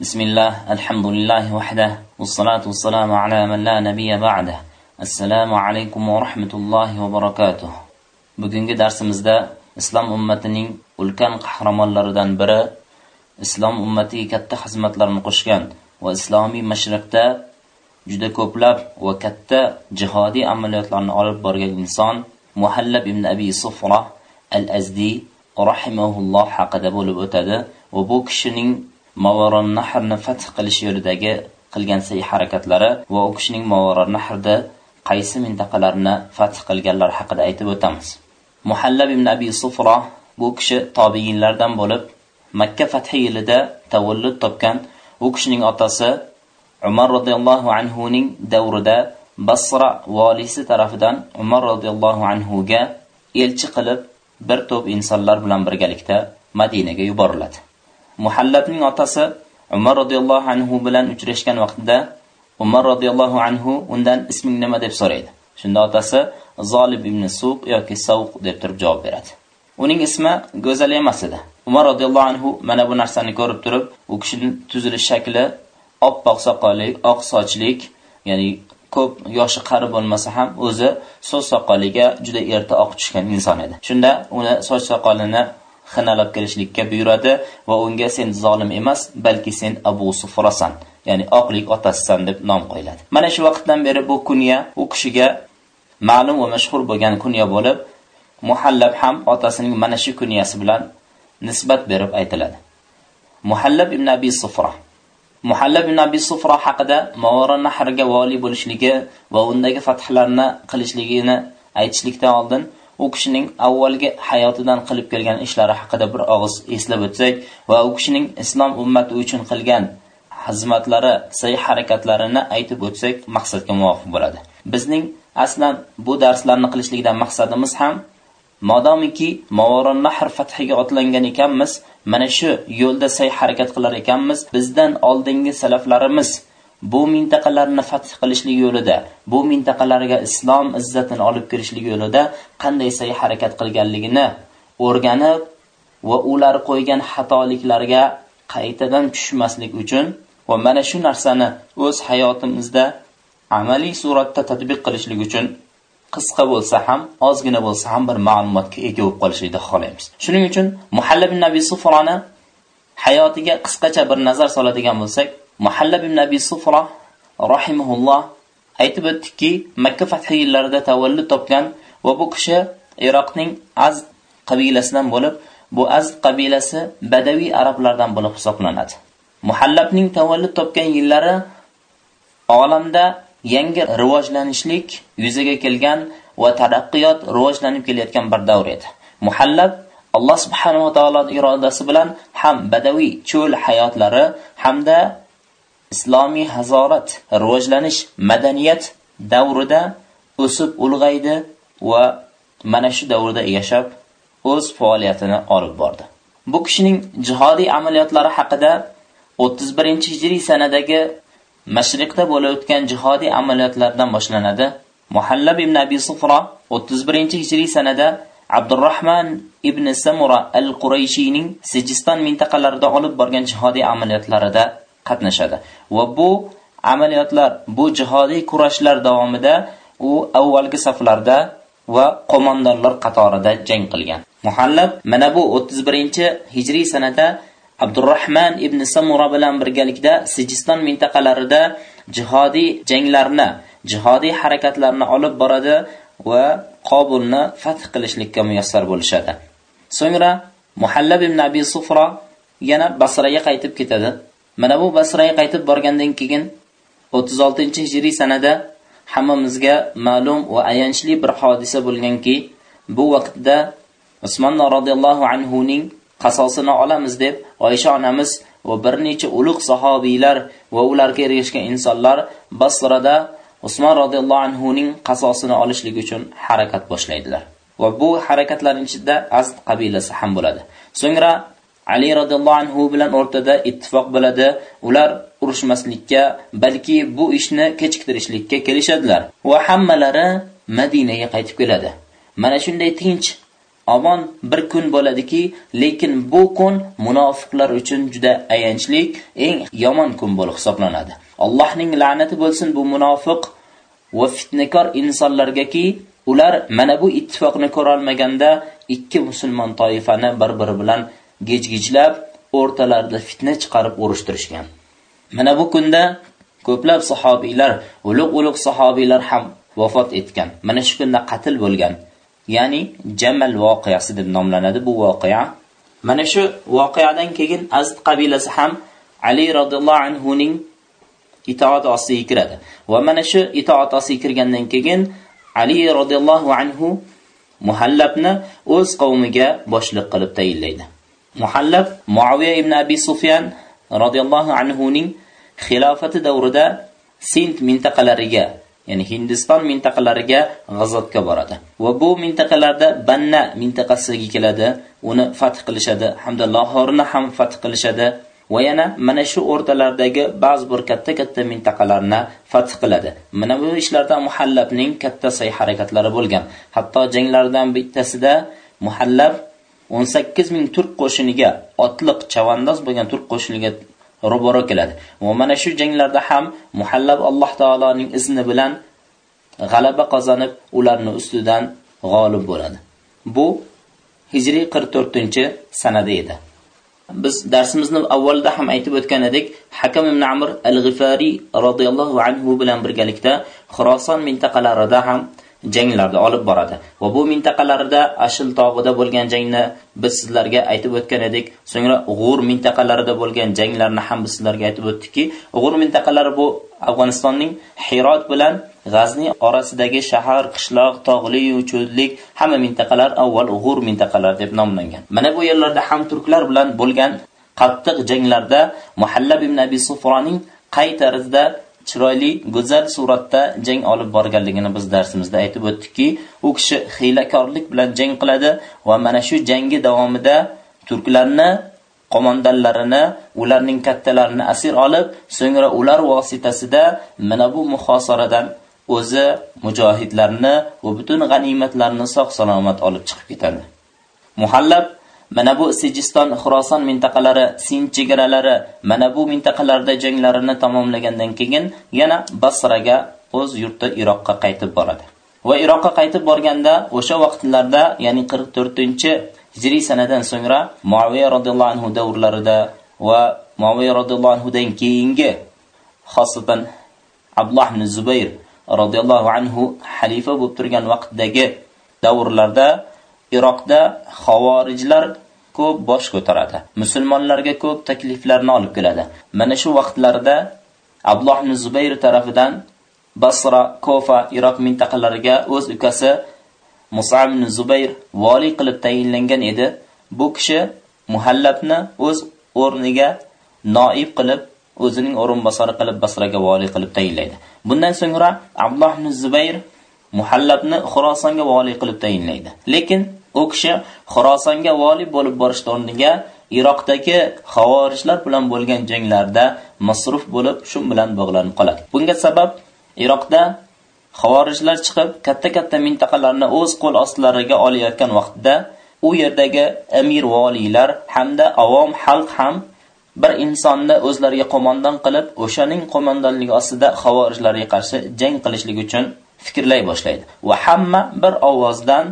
بسم الله الحمد لله وحده والصلاة والسلام على من لا نبي بعده السلام عليكم ورحمة الله وبركاته bugungi darsimizda islom ummatining ulkan qahramonlaridan biri islom ummatiga katta xizmatlarni qo'shgan va islomiy mashriqda juda ko'plab va katta jihodiy amaliyotlarni olib borgan inson muhallab ibn abi sufra al azdi rahimahulloh haqida bo'lib o'tadi va bu kishining Mavaron Nahrni fath qilish yo'lidagi qilgan sa'y harakatlari va u kishining Mavaron Nahrda qaysi mintaqalarni fath qilganlar haqida aytib o'tamiz. Muhallab ibn Abi Sufra bu kishi tobiinlardan bo'lib, Makka fathi yilida tavallud topgan. U kishining otasi Umar radhiyallohu anhu ning davrida Basra valisi tarafidan Umar radhiyallohu anhu ga elchi qilib bir to'p insonlar bilan birgalikda Madinaga yuboriladi. Muhallabning otasi Umar radhiyallohu anhu bilan uchrashgan vaqtida Umar radhiyallohu anhu undan isming nima deb so'raydi. Shunda otasi Zolib ibn Suq yoki Savq deb turib javob beradi. Uning ismi go'zal emas edi. Umar radhiyallohu anhu mana bu narsani ko'rib turib, u kishining tuzilish shakli oppoq soqolli, oq sochlik, ya'ni ko'p yoshi qari bo'lmasa ham o'zi so'z soqoliga juda erta oq tushgan inson edi. Shunda uni soch soqolini xinalab kelishlikka buyuradi va unga sen zolim emas, balki sen Abu Sufrasan, ya'ni oqlik otasisan deb nom qo'yiladi. Mana shu vaqtdan beri bu kunya u kishiga ma'lum va mashhur bo'lgan kunya bo'lib, Muhallab ham otasining mana shu kunyasi bilan nisbat berib aytiladi. Muhallab ibn Abi Sufra Muhallab ibn Abi Sufra haqida Mavara Nahrga vali bo'lishligi va undagi fathlarni qilishligini aytishlikdan oldin u kishining avvalgi hayotidan qilib kelgan ishlari haqida bir og'iz eslab o'tsak va u kishining islom ummati uchun qilgan xizmatlari, sa'y harakatlarini aytib o'tsak maqsadga muvofiq bo'ladi. Bizning aslan bu darslarni qilishlikdan maqsadimiz ham modomiki Mavaron Nahr fathiga otlangan ekanmiz, mana shu yo'lda sa'y harakat qilar ekanmiz, bizdan oldingi salaflarimiz bu mintaqalarni fath qilishlik yo'lida, bu mintaqalarga islom izzatini olib kirishlik yo'lida qanday sa'y harakat qilganligini o'rganib va ular qo'ygan xatoliklarga qaytadan tushmaslik uchun va mana shu narsani o'z hayotimizda amaliy suratda tatbiq qilishlik uchun qisqa bo'lsa ham, ozgina bo'lsa ham bir ma'lumotga ega bo'lib qolishlikni xohlaymiz. Shuning uchun Muhallab ibn Sufroni hayotiga qisqacha bir nazar soladigan bo'lsak, Muhallab ibn Abi Sufra rahimahulloh aytib o'tdikki, Makka fathi yillarida tavallud topgan va bu kishi Iroqning Az qabilasidan bo'lib, bu Az qabilasi badaviy arablardan bo'lib hisoblanadi. Muhallabning tavallud topgan yillari olamda yangi rivojlanishlik yuzaga kelgan va taraqqiyot rivojlanib kelayotgan bir davr edi. Muhallab Alloh subhanahu va taoloning irodasi bilan ham badaviy cho'l hayotlari hamda islomiy hazorat, rivojlanish, madaniyat davrida o'sib ulg'aydi va mana shu davrda yashab o'z faoliyatini olib bordi. Bu kishining jihodiy amaliyotlari haqida 31-hijriy sanadagi Mashriqda bo'lib o'tgan jihodiy amaliyotlardan boshlanadi. Muhallab ibn Abi Sufra 31-hijriy sanada abdurahmon ibn Samura al-Qurayshiyning Sijiston mintaqalarida olib borgan jihodiy amaliyotlarida qatnashadi. Va bu amaliyotlar, bu jihodiy kurashlar davomida u avvalgi saflarda va qo'mondonlar qatorida jang qilgan. Muhallab mana bu 31-hijriy sanada Abdurrahman ibn Samura bilan birgalikda Sijiston mintaqalarida jihodiy janglarni, jihodiy harakatlarni olib boradi va Qobulni fath qilishlikka muyassar bo'lishadi. So'ngra Muhallab ibn Abi Sufra yana Basraga qaytib ketadi. Mana bu Basraga qaytib borgandan keyin 36-hijriy sanada hammamizga ma'lum va ayanchli bir hodisa bo'lganki, bu vaqtda Usmon radhiyallohu anhu ning qasosini olamiz deb Oysha onamiz va bir necha ulug' sahobiylar va ularga ergashgan insonlar Basrada Usmon radhiyallohu anhu ning qasosini olishlik uchun harakat boshlaydilar. Va bu harakatlarning ichida Azd qabilasi ham bo'ladi. So'ngra Ali radhiyallohu anhu bilan o'rtada ittifoq bo'ladi. Ular urushmaslikka, balki bu ishni kechiktirishlikka kelishadilar va hammalari Madinaga qaytib keladi. Mana shunday tinch omon bir kun bo'ladiki, lekin bu kun munofiqlar uchun juda ayanchli, eng yomon kun bo'lib hisoblanadi. Allohning la'nati bo'lsin bu munofiq va fitnakor insonlargaki, ular mana bu ittifoqni ko'ra olmaganda ikki musulmon toifani bir-biri bilan gechgichlab o'rtalarida fitna chiqarib urushtirishgan. Mana bu kunda ko'plab sahobiylar, ulug'-ulug' sahobiylar ham vafot etgan. Mana shu kunda qatl bo'lgan. Ya'ni Jamal voqeasi deb nomlanadi bu voqea. Mana shu voqeadan keyin Azd qabilasi ham Ali radhiyallohu anhu ning itoat ostiga kiradi. Va mana shu itoat ostiga kirgandan keyin Ali radhiyallohu anhu Muhallabni o'z qavmiga boshliq qilib tayinlaydi. Muhallab Muaviya ibn Abi Sufyan radhiyallohu anhu ning xilofati davrida Sind mintaqalariga, ya'ni Hindiston mintaqalariga g'azotga boradi. Va bu mintaqalarda Banna mintaqasiga keladi, uni fath qilishadi, hamda Lahorni ham fath qilishadi. va yana mana shu o'rtalardagi ba'zi bir katta-katta mintaqalarni fath qiladi. Mana bu ishlarda Muhallabning katta sa'y harakatlari bo'lgan. Hatto janglardan bittasida Muhallab 18 ming turk qo'shiniga, otliq chavandoz bo'lgan turk qo'shiniga ro'baro keladi. Va mana shu janglarda ham Muhallab Alloh taoloning izni bilan g'alaba qozonib, ularni ustidan g'olib bo'ladi. Bu Hijriy 44-sanada edi. Biz darsimizni avvalda ham aytib o'tgan edik, Hakam ibn Amr al-G'ifari radhiyallohu anhu bilan birgalikda Xuroson mintaqalarida ham janglarda olib boradi. Va bu mintaqalarida Ashil tog'ida bo'lgan jangni biz sizlarga aytib o'tgan edik. So'ngra G'ur mintaqalarida bo'lgan janglarni ham biz sizlarga aytib o'tdikki, G'ur mintaqalari bu Afg'onistonning Hirot bilan G'azni orasidagi shahar, qishloq, tog'li, cho'llik hamma mintaqalar avval G'ur mintaqalari deb nomlangan. Mana bu yerlarda ham turklar bilan bo'lgan qattiq janglarda Muhallab ibn Abi Sufroning qay tarzda chiroyli, go'zal suratda jang olib borganligini biz darsimizda aytib o'tdikki, u kishi hiylakorlik bilan jang qiladi va mana shu jangi davomida turklarni qo'mondonlarini, ularning kattalarini asir olib, so'ngra ular vositasida mana bu muhosaradan o'zi mujohidlarni va butun g'animatlarni sog'-salomat olib chiqib ketadi. Muhallab mana bu Sijiston, Xuroson mintaqalari, Sin chegaralari, mana bu mintaqalarda janglarini tamomlagandan keyin yana Basraga o'z yurti Iroqqa qaytib boradi. Va Iroqqa qaytib borganda o'sha vaqtlarda, ya'ni 44-hijriy sanadan so'ngra Muaviya radhiyallohu anhu davrlarida va Muaviya radhiyallohu anhudan keyingi xosatan Abdullah ibn Zubayr radhiyallohu anhu xalifa bo'lib turgan vaqtdagi davrlarda Iroqda xavorijlar ko'p bosh ko'taradi. Musulmonlarga ko'p takliflarni olib keladi. Mana shu vaqtlarda Abdullah ibn Zubayr tarafidan Basra, Kofa, Iroq mintaqalariga o'z ukasi Mus'ab ibn Zubayr vali qilib tayinlangan edi. Bu kishi Muhallabni o'z o'rniga noib qilib, o'zining o'rinbosari qilib Basraga vali qilib tayinlaydi. Bundan so'ngra Abdullah ibn Zubayr Muhallabni Xorasonga vali qilib tayinlaydi. Lekin u kishi Xorasonga vali bo'lib borish o'rniga Iroqdagi xavorijlar bilan bo'lgan janglarda masruf bo'lib, shu bilan bog'lanib qoladi. Bunga sabab Iroqda xavorijlar chiqib, katta-katta mintaqalarni o'z qo'l ostlariga olayotgan vaqtda u yerdagi amir valilar hamda avom xalq ham bir insonni o'zlariga qo'mondon qilib, o'shaning qo'mondonligi ostida xavorijlarga qarshi jang qilishlik uchun fikrlay boshlaydi. Va hamma bir ovozdan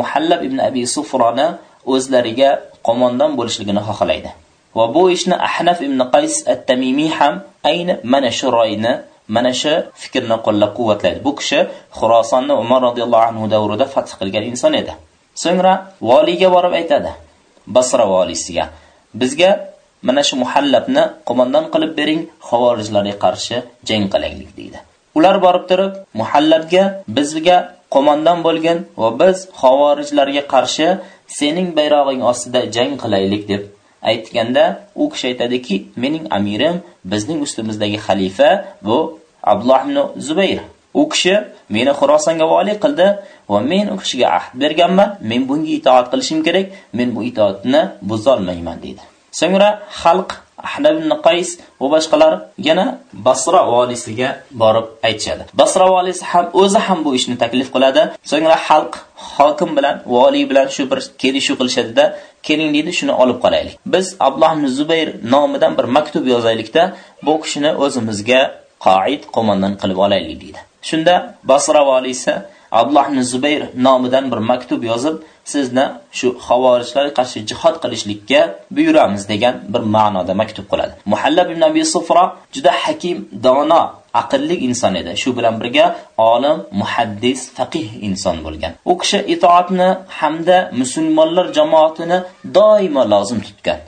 Muhallab ibn Abi Sufroni o'zlariga qo'mondon bo'lishligini xohlaydi. Va bu ishni Ahnaf ibn Qays at-Tamimi ham ayni mana shu royni, mana shu fikrni qo'llab-quvvatlaydi. Bu kishi Xurosonni Umar radhiyallohu anhu davrida fath qilgan inson edi. So'ngra valiga borib aytadi. Basra valisiga: "Bizga mana shu Muhallabni qo'mondon qilib bering, xavorijlarga qarshi jang qilaylik" deydi. Ular borib turib, Muhallabga bizga qo'mondon bo'lgan va biz xavorijlarga qarshi sening bayrog'ing ostida jang qilaylik deb aytganda, u kishi aytadiki, mening amirim, bizning ustimizdagi xalifa bu Abdullah ibn Zubayr. U kishi meni Xurosonga vali qildi va men u kishiga ahd berganman, men bunga itoat qilishim kerak, men bu itoatni buzolmayman dedi. So'ngra xalq ahnab ibn qays va boshqalar yana basra valisiga borib aytishadi. Basra valisi ham o'zi ham bu ishni taklif qiladi. So'ngra xalq hokim bilan voliy bilan shu bir kelishuv qilishadida keling deydi shuni olib qolaylik. Biz abdulloh ibn zubayr nomidan bir maktub yozaylikda bu kishini o'zimizga qoid qo'mondon qilib olaylik deydi. Shunda basra valisi abdulloh ibn zubayr nomidan bir maktub yozib sizni shu xavorijlarga qarshi jihod qilishlikka buyuramiz degan bir ma'noda maktub qiladi muhallab ibn abi sufra juda hakim dono aqlli inson edi. Shu bilan birga olim muhaddis faqih inson bo'lgan. U kishi itoatni hamda musulmonlar jamoatini doimo lozim tutgan.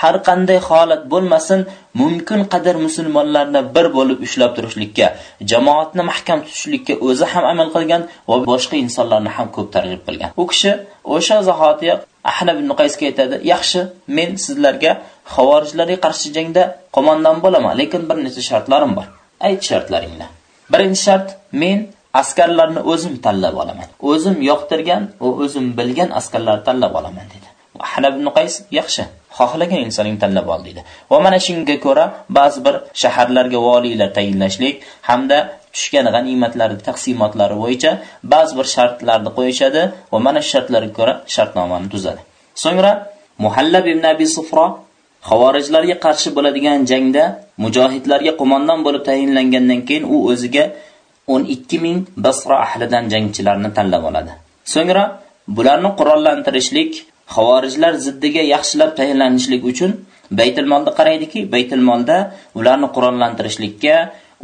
Har qanday holat bo'lmasin mumkin qadar musulmonlarni bir bo'lib ushlab turishlikka jamoatni mahkam tutishlikka o'zi ham amal qilgan va boshqa insonlarni ham ko'p targ'ib qilgan. U kishi o'sha zahotiya ahnab ibn qaysga aytadi yaxshi men sizlarga havorijlarga qarshi jangda qo'mondon bo'laman lekin bir necha shartlarim bor. Ayt shartlaringni. Birinchi shart men askarlarni o'zim tanlab olaman. O'zim yoqtirgan va o'zim bilgan askarlarni tanlab olaman dedi. Ahnab ibn qays yaxshi xohlagan insoning tanlab ol deydi. Va mana shunga ko'ra ba'zi bir shaharlarga voliylar tayinlashlik hamda tushgan g'animatlarni taqsimotlari bo'yicha ba'zi bir shartlarni qo'yishadi va mana shu shartlarga ko'ra shartnomani tuzadi. So'ngra muhallab ibn abi sufro xavorijlarga qarshi bo'ladigan jangda mujohidlarga qo'mondon bo'lib tayinlangandan keyin u o'ziga 12 ming basra ahlidan jangchilarni tanlab oladi. So'ngra bularni qurollantirishlik xavorijlar ziddiga yaxshilab tayinlanishlik uchun baytilmolda qaraydiki baytilmolda ularni qurollantirishlikka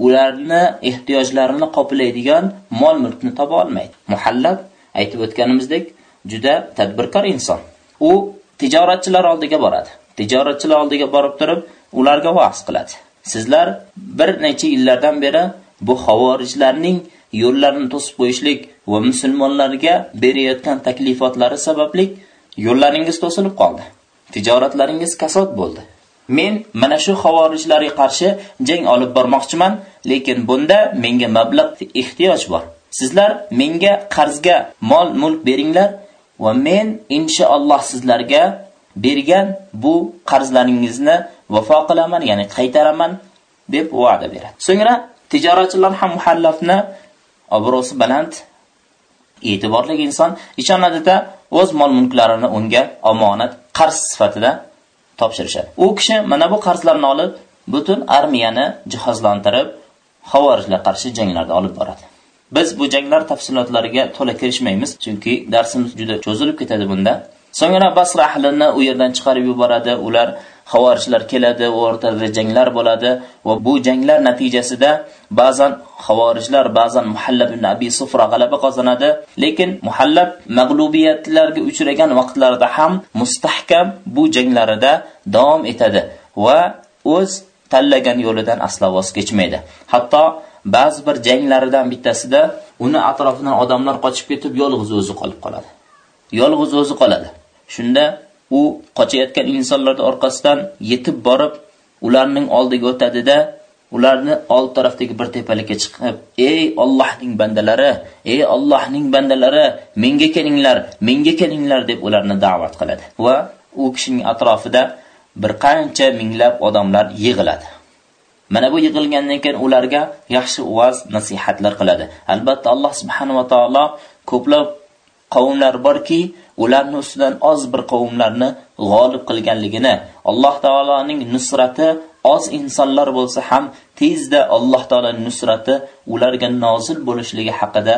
ularni ehtiyojlarini qoplaydigan mol mulkni topa olmaydi. Muhallab aytib o'tganimizdek juda tadbirkor inson. U tijoratchilar oldiga boradi. Tijoratchilar oldiga borib turib ularga va'z qiladi. Sizlar bir necha yillardan beri bu xavorijlarning yo'llarini to'sib qo'yishlik va musulmonlarga berayotgan taklifotlari sababli yo'llaringiz to'silib qoldi. Tijoratlaringiz kasod bo'ldi. Men mana shu xavorijlarga qarshi jang olib bormoqchiman lekin bunda menga mablag' ehtiyoj bor. Sizlar menga qarzga mol mulk beringlar va men inshaalloh sizlarga bergan bu qarzlaringizni vafo qilaman ya'ni qaytaraman deb va'da beradi. So'ngra tijoratchilar ham muhallafni obro'si baland e'tiborli inson ishonadida o'z mol mulklarini unga omonat qarz sifatida topshirishadi. U kishi mana bu qarzlarni olib butun armiyani jihozlantirib havorijlar qarshi janglarda olib boradi. Biz bu janglar tafsilotlariga to'la kirishmaymiz chunki darsimiz juda cho'zilib ketadi bunda. So'ngra basra ahlini u yerdan chiqarib yuboradi. Ular xavorijlar keladi o'rtada janglar bo'ladi va bu janglar natijasida ba'zan xavorijlar ba'zan muhallab ibn abi sufra g'alaba qozonadi. Lekin muhallab mag'lubiyatlarga uchragan vaqtlarida ham mustahkam bu janglarida davom etadi va o'z tanlagan yo'lidan aslo voz kechmaydi. Hatto ba'zi bir janglaridan bittasida uni atrofidan odamlar qochib ketib yolg'iz o'zi qolib qoladi. Yolg'iz o'zi qoladi. Shunda u qochayotgan insonlarni orqasidan yetib borib ularning oldiga o'tadida ularni old tarafdagi bir tepalikka chiqib ey Allohning bandalari ey Allohning bandalari menga kelinglar menga kelinglar deb ularni da'vat qiladi. Va u kishining atrofida bir qancha minglab odamlar yig'iladi. Mana bu yig'ilgandan keyin ularga yaxshi va'z nasihatlar qiladi. Albatta alloh subhanahu va taolo ko'plab qavmlar borki ularni ustidan oz bir qavmlarni g'olib qilganligini alloh taoloning nusrati oz insonlar bo'lsa ham tezda alloh taolaning nusrati ularga nozil bo'lishligi haqida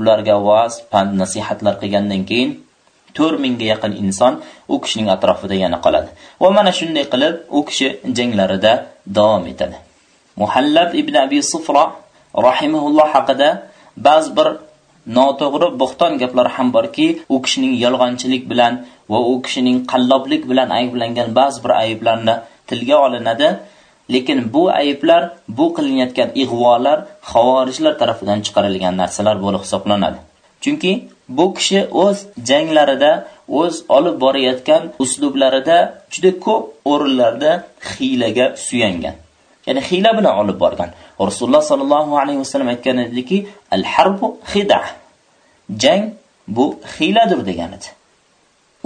ularga va'z pand nasihatlar qilgandan keyin 4000 ga yaqin inson u kishining atrofida yana qoladi. Va mana shunday qilib u kishi janglarida davom etadi. Muhallab ibn abi Sufra rahimahulloh haqida ba'zi bir noto'g'ri bo'xton gaplar ham borki u kishining yolg'onchilik bilan va u kishining qalloblik bilan ayblangan ba'zi bir ayblarni tilga olinadi. Lekin bu ayblar bu qilinayotgan ig'volar xavorijlar tarafidan chiqarilgan narsalar bo'lib hisoblanadi. Chunki bu kishi o'z janglarida o'z olib borayotgan uslublarida juda ko'p o'rinlarda hiylaga suyangan. Ya'ni hiyla bilan olib borgan rasululloh sollallohu alayhi vasallam aytgan ediki al harbu xida jang bu hiyladir degan edi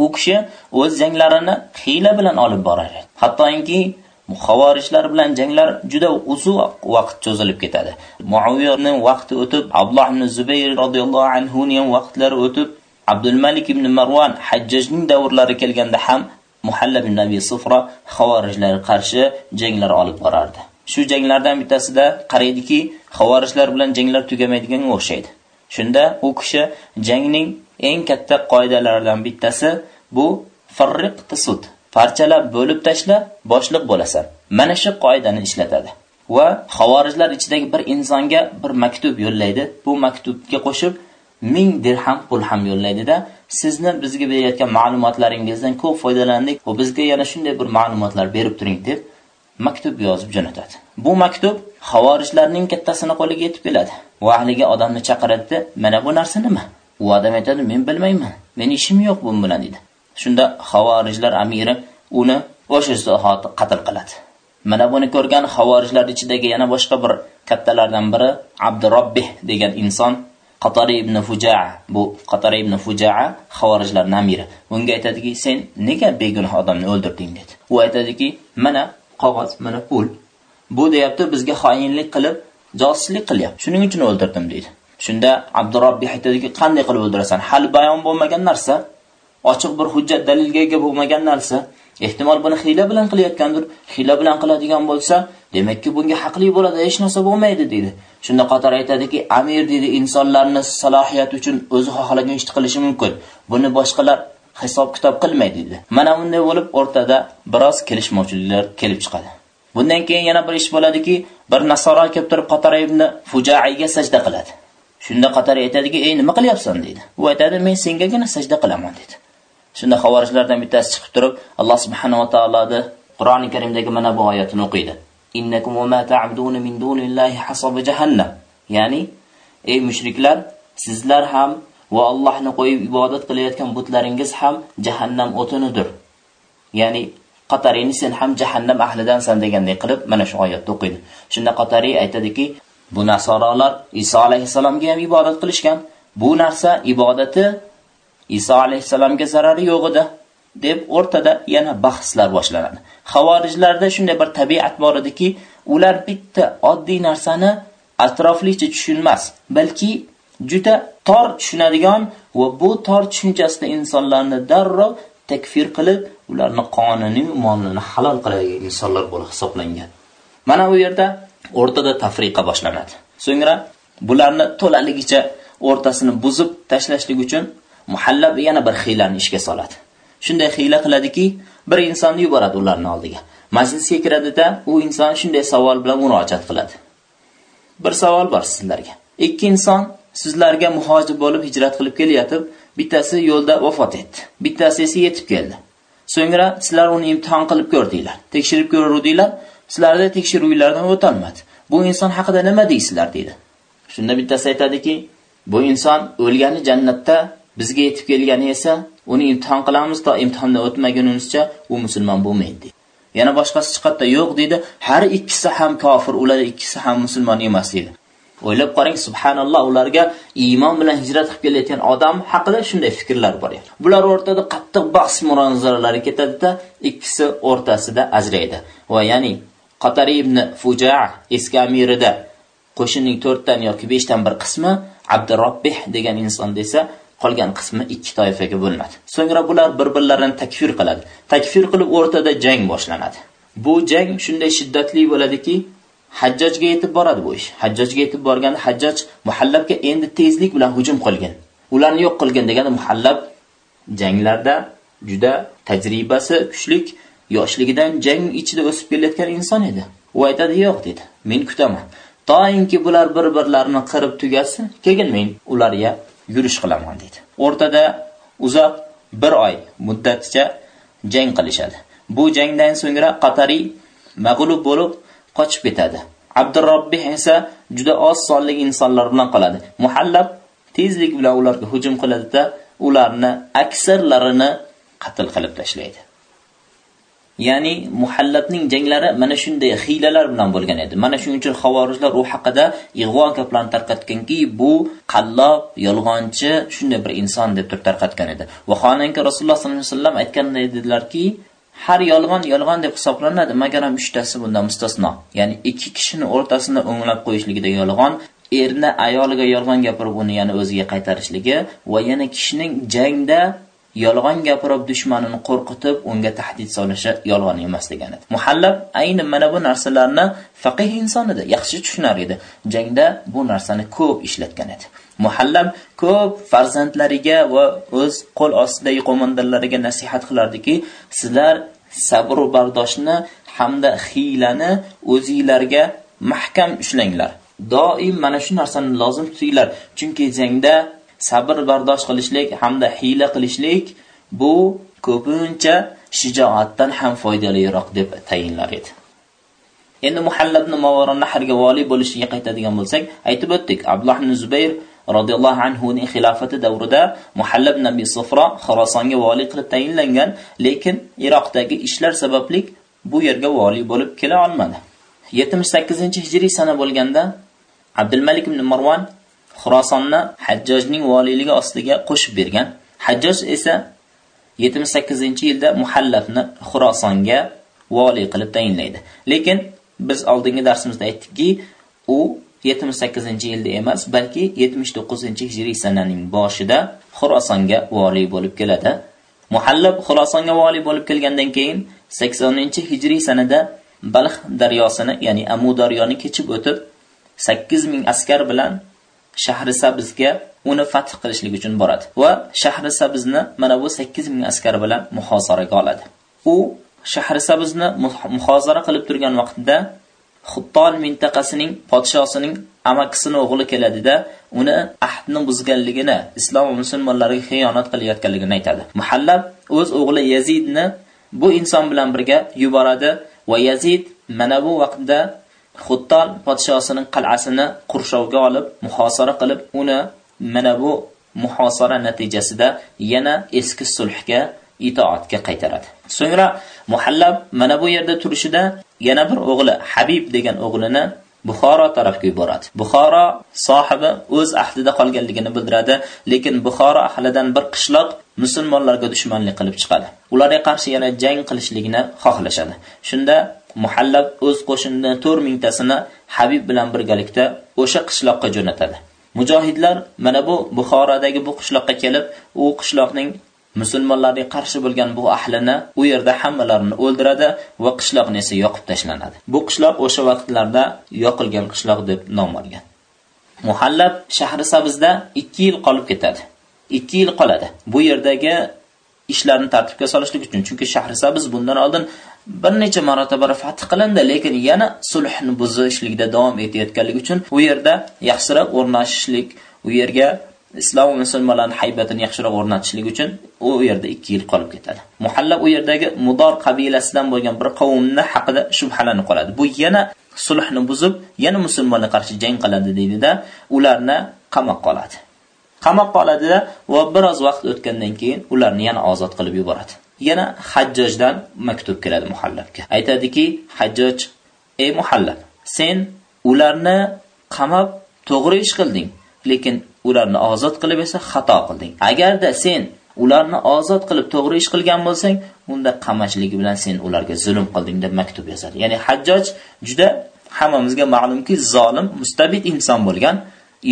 u kishi o'z janglarini hiyla bilan olib borar edi hattoki Xavorijlar bilan janglar juda uzoq vaqt cho'zilib ketadi. Muaviyning vaqti o'tib, Abdulloh ibn Zubayr radhiyallohu anhu ning vaqtlari o'tib, Abdul Malik ibn Marwan Hajjajning davrlari kelganda ham Muhallab ibn Abi Sufra Xavorijlarga qarshi janglar olib borardi. Shu janglardan bittasida qaraydiki, Xavorijlar bilan janglar tugamaydiganga o'xshaydi. Shunda u kishi jangning eng katta qoidalaridan bittasi bu farriq tasud. Parchalab bo'lib tashla, boshliq bo'lasan. Mana shu qoidani ishlatadi. Va Xavorijlar ichidagi bir insonga bir maktub yo'llaydi. Bu maktubga qo'shib 1000 dirham pul ham yo'llaydida sizni bizga berayotgan ma'lumotlaringizdan ko'p foydalandik va bizga yana shunday bir ma'lumotlar berib turing deb maktub yozib jo'natadi. Bu maktub havorijlarning kattasini qo'liga yetib keladi. Va ahliga odamni chaqiradi mana bu narsa nima? U odam aytadi men bilmayman meni ishim yo'q bu bilan deydi shunda havorijlar amiri uni o'sha zahoti qatl qiladi. Mana buni ko'rgan havorijlar ichidagi yana boshqa bir kattalardan biri abdurobbih degan inson Qatari ibn Fujaa bu Qatari ibn Fujaa xavorijlarning amiri. Unga aytadiki, sen nega begunoh odamni o'ldirding? dedi. U aytadiki, mana qog'oz, mana pul. Bu deyapti, bizga xoinlik qilib, josuslik qilyapti. Shuning uchun o'ldirdim dedi. Shunda Abdurrabbiy aytadiki, qanday qilib o'ldirasan? Hali bayon bo'lmagan narsa, ochiq bir hujjat dalilga ega bo'lmagan narsa. Ehtimol buni xila bilan qilayotgandir. Xila bilan qiladigan bo'lsa, demakki bunga haqli bo'ladi, hech narsa bo'lmaydi dedi. Shunda qator aytadiki, amir dedi insonlarni salohiyat uchun o'zi xohlagan ishni qilishi mumkin. Buni boshqalar hisob kitob qilmaydi dedi. Mana bunday bo'lib o'rtada biroz kelishmovchiliklar kelib chiqadi. Bundan keyin yana bir ish bo'ladiki, bir nasoro kelib turib Qatar ibn fujaiyga sajda qiladi. Shunda Qatar aytadiki, "Ey, nima qilyapsan?" dedi. U aytadi, "Men sengagina sajda qilaman" dedi. Shunda xavorijlardan bittasi chiqib turib, Alloh subhanahu va taoloni Qur'oni Karimdagi mana bu oyatini o'qiydi. Innakum ma ta'buduna min dunillahi hasab jahannam. Ya'ni ey mushriklar, sizlar ham va Allohni qo'yib ibodat qilayotgan butlaringiz ham jahannam o'tinidir. Ya'ni Qatarini sen ham jahannam ahlidansan deganday qilib mana shu oyatni o'qiydi. Shunda Qatari aytadiki, bu nasoralar Iso alayhisalomga ham ibodat qilishgan. Bu narsa ibodati Iso alayhisalomga zarari yo'q edi deb o'rtada yana bahslar boshlanadi. Xavorijlarda shunday bir tabiat bor ediki, ular bitta oddiy narsani atroflicha tushunmas, balki juda tor tushunadigan va bu tor tushunchasida insonlarni darrov takfir qilib, ularni qonuniy molini halol qiladigan insonlar bo'lib hisoblangan. Mana bu yerda o'rtada tafriqa boshlanadi. So'ngra bularni to'laligicha o'rtasini buzib tashlashlik uchun muhallab yana bir hiylani ishga soladi. Shunday hiyla qiladiki, bir insonni yuboradi ularning oldiga. Majlisga kiradida, u inson shunday savol bilan murojaat qiladi. Bir savol bor sizlarga. Ikki inson sizlarga muhojir bo'lib hijrat qilib kelyotib, bittasi yo'lda vafot etdi. Bittasi esa yetib keldi. So'ngra sizlar uni imtihon qilib ko'rdinglar. Tekshirib ko'ruvdinglar, sizlarda tekshiruvlardan o'tolmadi. Bu inson haqida nima deysizlar dedi. Shunda bittasi aytadiki, bu inson o'lgani jannatda, bizga yetib kelgani esa uni imtihon qilamiz to imtihondan o'tmagunimizcha u musulmon bo'lmaydi. Yana boshqasi chiqatda yo'q dedi, har ikkisi ham kofir, ular ikkisi ham musulmon emas dedi. O'ylab qarang, subhanalloh, ularga iymon bilan hijrat qilib kelayotgan odam haqida shunday fikrlar bor edi. Bular o'rtada qattiq bahs munozaralari ketadida, ikkisi o'rtasida ajraydi. Va ya'ni Qatari ibn Fujaa eski amirida qo'shinning 4 dan yoki 5 dan bir qismi Abdurrobbih degan inson desa, qolgan qismi ikki toifaga bo'linadi. So'ngra bular bir-birlarini takfir qiladi. Takfir qilib o'rtada jang boshlanadi. Bu jang shunday shiddatli bo'ladiki, Hajjojga yetib boradi bu ish. Hajjojga yetib borganda Hajjoj Muhallabga endi tezlik bilan hujum qilgan. Ularni yo'q qilgin deganda Muhallab janglarda juda tajribasi kuchlik, yoshligidan jang ichida o'sib kelayotgan inson edi. U aytadi, "Yo'q" dedi. "Men kutaman. Toinki bular bir-birlarini qirib tugatsin, keyin men ularga yurish qilaman" dedi. O'rtada uzoq bir oy muddatcha jang qilishadi. Bu jangdan so'ngra Qatari mag'lub bo'lib qochib ketadi. Abdurrobbih esa juda oz sonli insonlar bilan qoladi. Muhallab tezlik bilan ularga hujum qiladi-da, ularni aksarlarini qatl qilib tashlaydi. Ya'ni Muhallabning janglari mana shunday xilalar bilan bo'lgan edi. Mana shuning uchun xavorijlar u haqida ig'vo gaplarni tarqatganki, bu qallob, yolg'onchi, shunday bir inson deb turib tarqatgan edi. Va xonanka Rasululloh sollallohu alayhi vasallam aytganday dedilarki, har yolg'on yolg'on deb hisoblanadi. Magaram uchtasi bundan mustasno. Ya'ni ikki kishini o'rtasini o'nglab qo'yishligida yolg'on erni ayoliga yolg'on gapirib uni yana o'ziga qaytarishligi va yana kishining jangda yolg'on gapirib dushmanini qo'rqitib unga tahdid solishi yolg'on emas degan edi muhallab ayni mana bu narsalarni faqih inson edi yaxshi tushunar edi jangda bu narsani ko'p ishlatgan edi. Muhallab ko'p farzandlariga va o'z qo'l ostidagi qo'mondonlariga nasihat qilardiki sizlar sabr bardoshni hamda hiylani o'zinglarga mahkam ushlanglar. Doim mana shu narsani lozim tutinglar. Chunki jangda sabr bardosh qilishlik hamda hiyla qilishlik bu ko'pincha shijoatdan ham foydaliroq deb tayinlar edi. Endi muhallabni movaron nahrga voliy bo'lishiga qaytadigan bo'lsak aytib o'tdik. Abdulloh ibn zubayr roziyallohu anhuning xilofati davrida muhallab nabiy Sufra Xorasonga vali qilib tayinlangan lekin iroqdagi ishlar sababli bu yerga vali bo'lib kela olmadi. 78 hijriy sana bo'lganda abdulmalik ibn Marwan Xorasonni hajjojning valiligi ostiga qo'shib bergan. Hajjoj esa 78 yilda Muhallabni Xorasonga vali qilib tayinlaydi. Lekin biz oldingi darsimizda aytdikki u 78 yilda emas balki 79 hijriy sananing boshida xurosonga voliy bo'lib keladi. Muhallab xurosonga voliy bo'lib kelgandan keyin 80 hijriy sanada balx daryosini ya'ni amu daryoni kechib o'tib 8000 askar bilan shahri sabzga uni fath qilishlik uchun boradi va shahri sabzni mana bu 8000 askar bilan muhosaraga oladi. U shahri sabzni muhozara qilib turgan vaqtida Xubbon mintaqasining podshosining amakisini o'g'li keladida uni ahdni buzganligini islom va musulmonlarga xiyonat qilayotganligini aytadi muhallab o'z o'g'li yazidni bu inson bilan birga yuboradi va yazid mana bu vaqtda Xuttol podshosining qal'asini qurshovga olib, muhosara qilib, uni mana bu muhosara natijasida yana eski sulhga itoatga qaytaradi. So'ngra Muhallab mana bu yerda turishida yana bir o'g'li Habib degan o'g'lini Buxoro tarafga yuboradi. Buxoro sohibi o'z ahlida qolganligini bildiradi, lekin Buxoro ahlidan bir qishloq musulmonlarga dushmanlik qilib chiqadi. Ularga qarshi yana jang qilishlikni xohlashadi. Shunda Muhallab o'z qo'shinidan 4000 tasini Habib bilan birgalikda o'sha qishloqqa jo'natadi. Mujohidlar mana bu Buxorodagi bu qishloqqa kelib, u qishloqning musulmonlarga qarshi bo'lgan bu ahlini u yerda hammalarini o'ldiradi va qishloqni esa yoqib tashlanadi. Bu qishloq o'sha vaqtlarda yoqilgan qishloq deb nom olgan. Muhallab shahri Sabzda 2 yil qolib ketadi. 2 yil qoladi. Bu yerdagi ishlarni tartibga solishlik uchun chunki shahri Sabz bundan oldin bir necha marotaba fath qilindi, lekin yana sulhni buzishlikda davom etayotganligi uchun u yerda yaxshiroq o'rnashishlik, u yerga islom musulmonlarning haybatini yaxshiroq o'rnatishlik uchun u yerda 2 yil qolib ketadi. Muhallab u yerdagi Mudor qabilasidan bo'lgan bir qavmni haqida shubhalanib qoladi. Bu yana sulhni buzib, yana musulmonlarga qarshi jang qiladi deydida, ularni qamoqqa oladi. Qamoqqa oladida va biroz vaqt o'tgandan keyin ularni yana ozod qilib yuboradi. Yana Hajjojdan maktub keladi Muhallabga. Aytadiki, Hajjoj, ey Muhallab, sen ularni qamab to'g'ri ish qilding, lekin ularni ozod qilib esa xato qilding. Agarda sen ularni ozod qilib to'g'ri ish qilgan bo'lsang, unda qamashligi bilan sen ularga zulm qilding deb maktub yozadi. Ya'ni Hajjoj juda hammamizga ma'lumki, zolim, mustabid inson bo'lgan,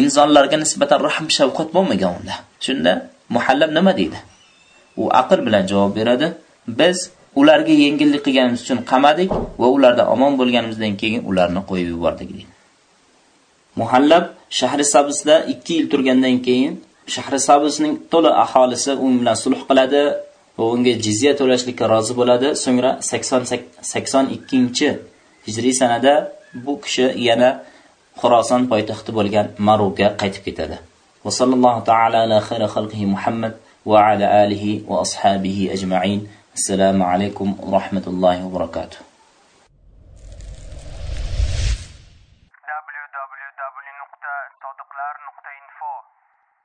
insonlarga nisbatan rahm shafqat bo'lmagan unda. Shunda Muhallab nima deydi? U aql bilan javob beradi. Biz ularga yengillik qilganimiz uchun qamadik va ularda omon bo'lganimizdan keyin ularni qo'yib yubordik deydi. Muhallab shahri Sabzda 2 yil turgandan keyin shahri Sabzning to'la aholisi u bilan sulh qiladi va unga jizya to'lashlikka rozi bo'ladi. So'ngra 82 hijriy sanada bu kishi yana Xuroson poytaxti bo'lgan Maruga qaytib ketadi. Va sallallohu ta'ala ala xayri xalqihi Muhammad va ala alihi va ashabihi ajma'in. Assalomu alaykum va rahmatullohi va barakatuh.